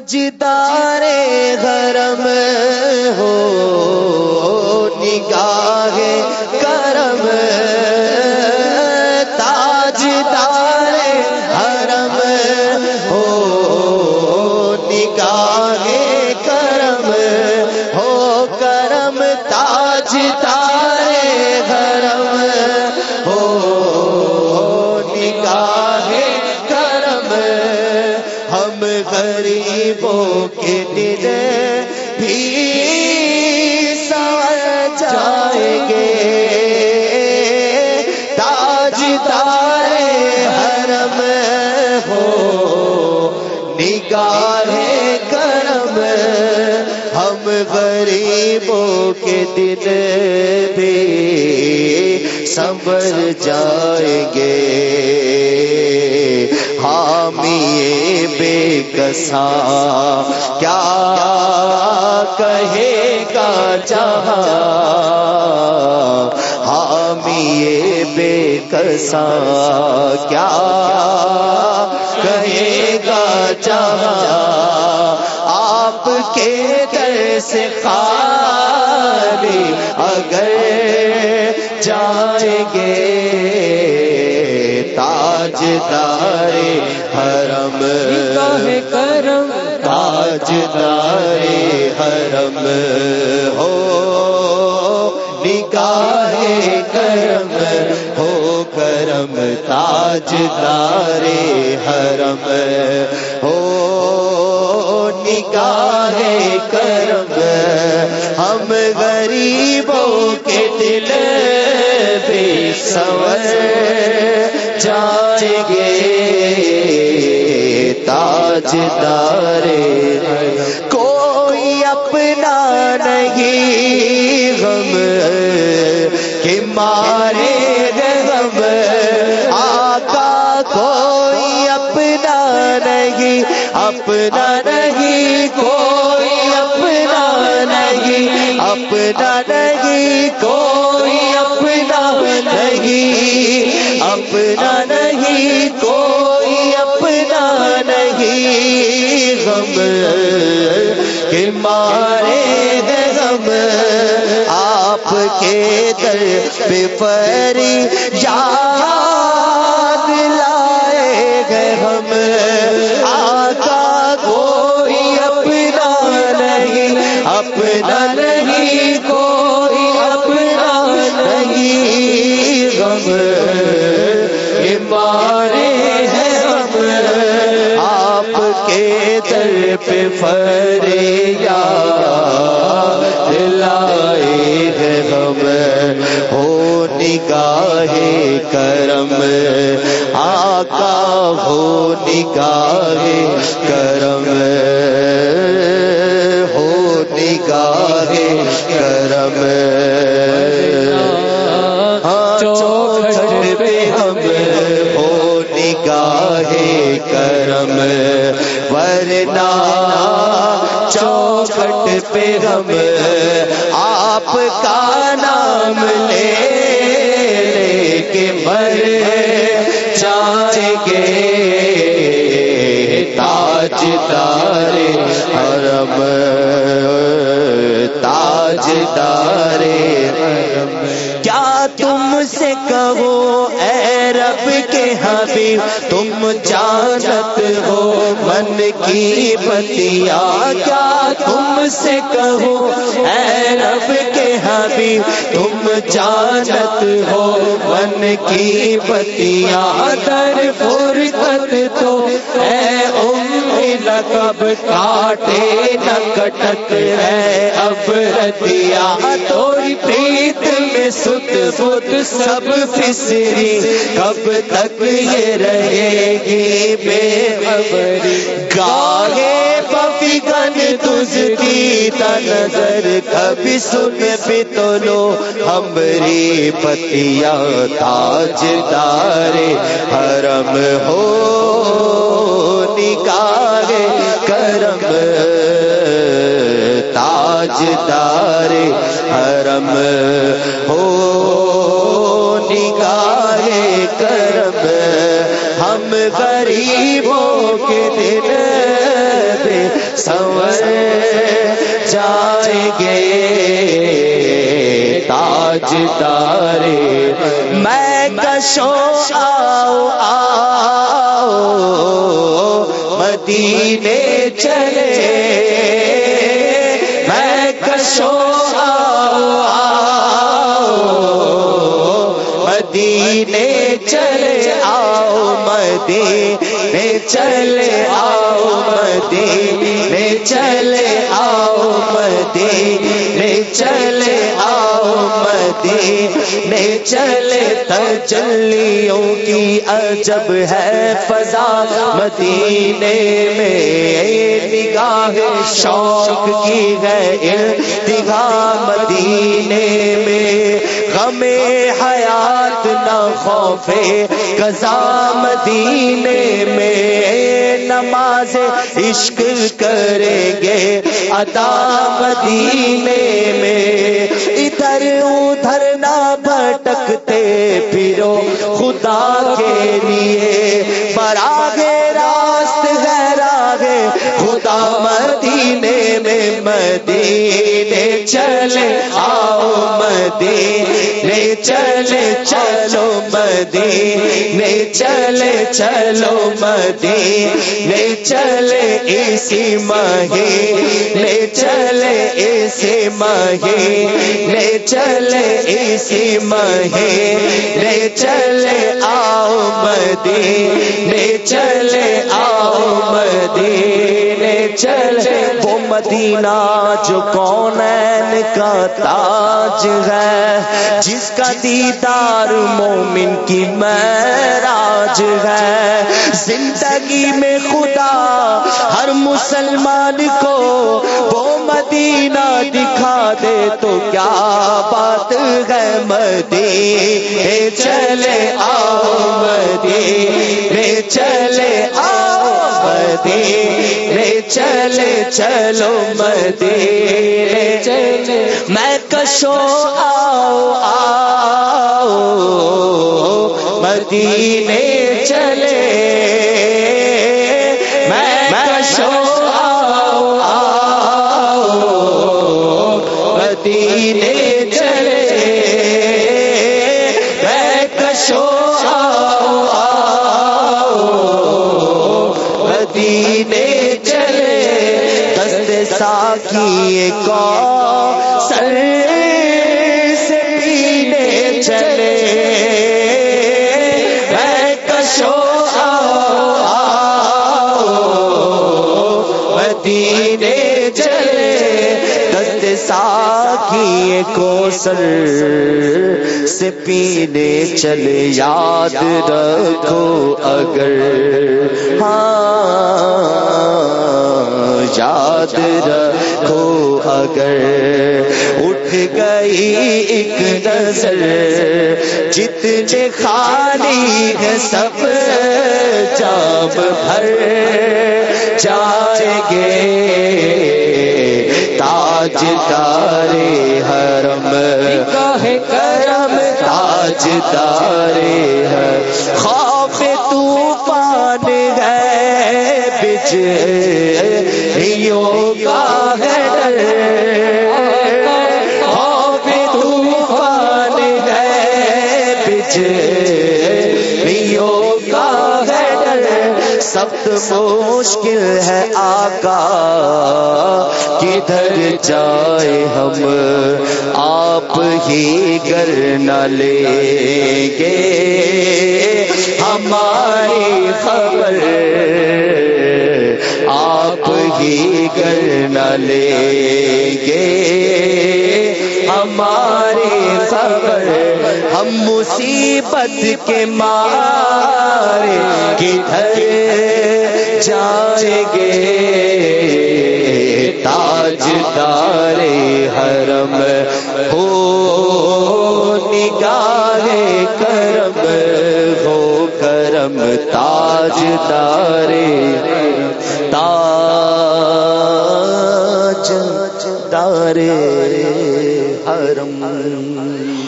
تاجدار حرم ہو نگاہ نگاہ کرم۔ ہم غریبوں کے دل بھی سنبر جائیں گے۔ حامی بے کسا کیا کہے گا جہاں؟ حامی بے کسا کیا کہے گا جہاں آپ کے در سے خالی اگر جائیں گے تاج دار حرم کرم۔ تاج دار حرم۔ ہو نگاہ کرم۔ ہو کرم تاج دار حرم ہو، نگاہ کرم۔ ہم غریبوں کے دل بھی سور۔ جائیں گے تاج دار کوئی اپنا نہیں آقا کوئی اپنا نہیں اپنا نہیں، کوئی اپنا نہیں اپنا نہیں، کوئی اپنا نہیں اپنا نہیں، کوئی اپنا نہیں۔ غم کہ مارے ہیں غم، آپ کے در پہ فری یاد اپنا نہیں، کوئی اپنا نہیں۔ غم یہ مارے ہیں ہم آپ کے در پہ فریا لائے ہیں ہم ہو نگاہ کرم۔ آقا، ہو نگاہ کرم۔ کرم ہاں چوکھٹ پہ ہم ہو نگاہ کرم، ورنہ چوکھٹ پہ ہم آپ کا نام لے لے کے حبیب، تم جانت ہو، من کی بتیا کیا تم سے کہو؟ اے رب کے حبیب، تم جانت ہو، من کی بتیا در فرقت تو۔ اے امی لقب، کاٹے نہ کٹت ہے اب ردیا پریت میں ست بت سب فسری کب تک یہ رہے گی بے خبری؟ گاہے پفی گن تجھ کی نظر کبھی سن بھی تو لو ہمری پتیا تاج دار حرم ہو نکاح کرم تاج دار حرم ہو نگاہ کرم۔ ہم غریبوں کے دل پہ سور جائیں گے۔ تاج دارے میں کشو آؤ آؤ، مدینے چلے۔ میں آؤ مدینے چلے آؤ مدینے چلے آؤ مدینے چلے آؤ مدینے چلے مدینے چلے تجلیوں کی عجب ہے فضا مدینے میں نگاہ شوق کی ہے دگاہ مدینے میں غم حیات خوف قضا مدینے میں نماز عشق کریں گے۔ ادا مدینے میں ادھر ادھر نہ بھٹکتے پھرو خدا کے لیے۔ براگے راست ہے۔ راگے خدا مدینے میں مدینے چلے آؤ، مدینے چلے چلو۔ مدینے چلے چلو مدینے چلے اسی مہینے چلے اسی مہینے چلے اسی مہینے چلے آؤ مدینے چلے آؤ مدینے۔ چلے وہ مدینہ جو کونین کا تاج ہے، جس کا دیدار مومن کی معراج ہے۔ زندگی میں خدا ہر مسلمان کو وہ مدینہ دکھا دے تو کیا بات ہے مدینے چلے آؤ مدینے چلے آؤ مدینے چلے چلو مدینے۔ چلے میں کشو آؤ آؤ۔ مدینے چلے۔ میں کشو مدینے چلے دست ساکی کو سر سے پینے چلے۔ میں کشو آؤ۔ مدینے چلے۔ دست ساکی کو سر سے پینے چلے یاد رکھو اگر ہاں یاد رکھو اگر اٹھ گئی ایک نظر جتنے خالی ہے سب جام بھر جائیں گے تاج تارے حرم کرم۔ تاج تارے ہے ڈر سخت مشکل ہے آقا، کدھر جائے ہم؟ آپ ہی گر نہ لیں گے۔ ہماری خبر، آپ ہی گر نہ لیں گے۔ ہماری خبر ہم مصیبت کے مارے کدھر جائیں گے؟ تاج دارے حرم ہو نگاہ کرم ہو، کرم تاج دارے تاج دارے حرم